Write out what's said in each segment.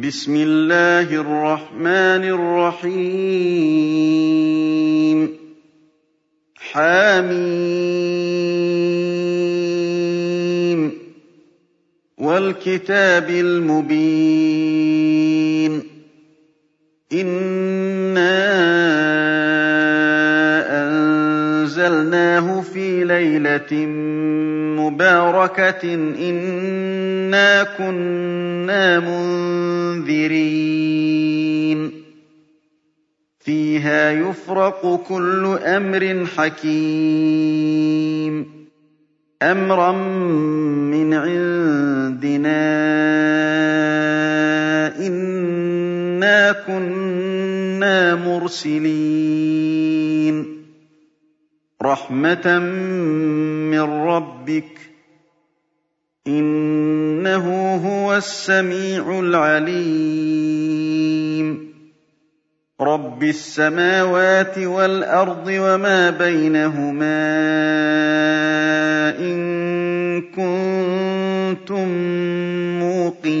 بسم الله الرحمن الرحيم حميم والكتاب المبين إنا أنزلناه في ليلة مباركة إنا كنا منذرين فيها يفرق كل أمر حكيم أمرا من عندنا إنا كنا مرسلين رحمة من ربك إِنَّهُ هُوَ السَّمِيعُ الْعَلِيمُ. رَبِّ السَّمَاوَاتِ وَالْأَرْضِ وَمَا بَيْنَهُمَا إِن كُنتُم مُّوقِنِينَ.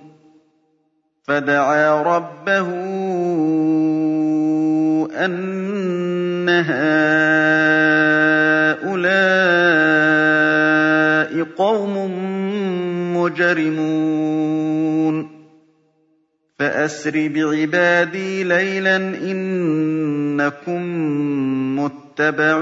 فَدَعَا رَبَّهُ أَنَّ هَٰؤُلَاءِ قَوْمٌ مُّجْرِمُونَ. فَأَسْرِ بِعِبَادِي لَيْلًا إِنَّكُم مُّتَّبَعُونَ.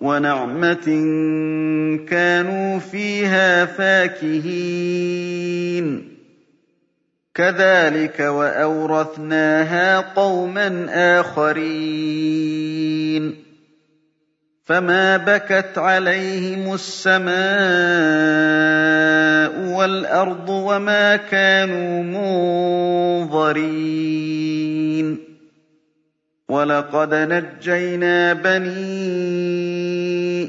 وَنَعْمَةٍ كَانُوا فِيهَا فَاكِهِينَ. كَذَٰلِكَ وَأَوْرَثْنَاهَا قَوْمًا آخَرِينَ. فَمَا بَكَتْ عَلَيْهِمُ السَّمَاءُ وَالْأَرْضُ وَمَا كَانُوا مُنظَرِينَ. وَلَقَدْ نَجَّيْنَا بَنِي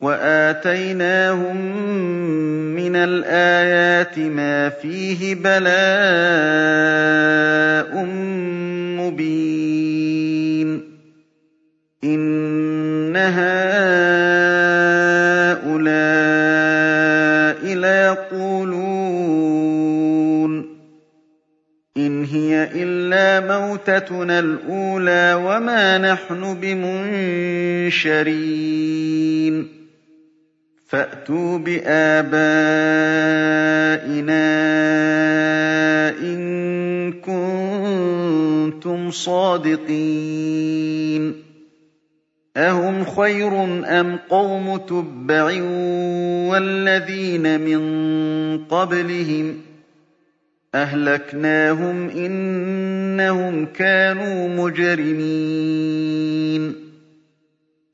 وَآتَيْنَاهُم مِّنَ الْآيَاتِ مَا فِيهِ بَلَاءٌ مُّبِينٌ إِنَّ هَٰؤُلَاءِ لَيَقُولُونَ إِنْ هِيَ إِلَّا مَوْتَتُنَا الْأُولَىٰ وَمَا نَحْنُ بِمُنشَرِينَ فَأْتُوا بِآبَائِنَا إِن كُنتُمْ صَادِقِينَ. أَهُمْ خَيْرٌ أَمْ قَوْمُ تُبَّعٍ وَالَّذِينَ مِن قَبْلِهِمْ ۚ أَهْلَكْنَاهُمْ ۖ إِنَّهُمْ كَانُوا مُجْرِمِينَ.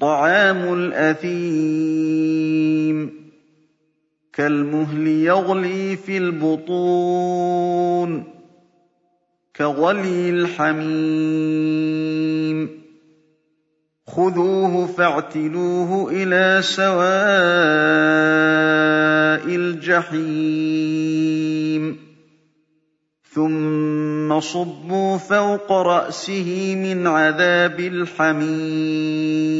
طَعَامُ الْأَثِيمِ. كَالْمُهْلِ يَغْلِي فِي الْبُطُونِ. كَغَلْيِ الْحَمِيمِ. خُذُوهُ فَاعْتِلُوهُ إِلَىٰ سَوَاءِ الْجَحِيمِ. ثُمَّ صُبُّوا فَوْقَ رَأْسِهِ مِنْ عَذَابِ الْحَمِيمِ.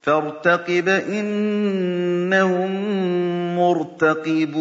فَارْتَقِبْ إِنَّهُم مُّرْتَقِبُونَ.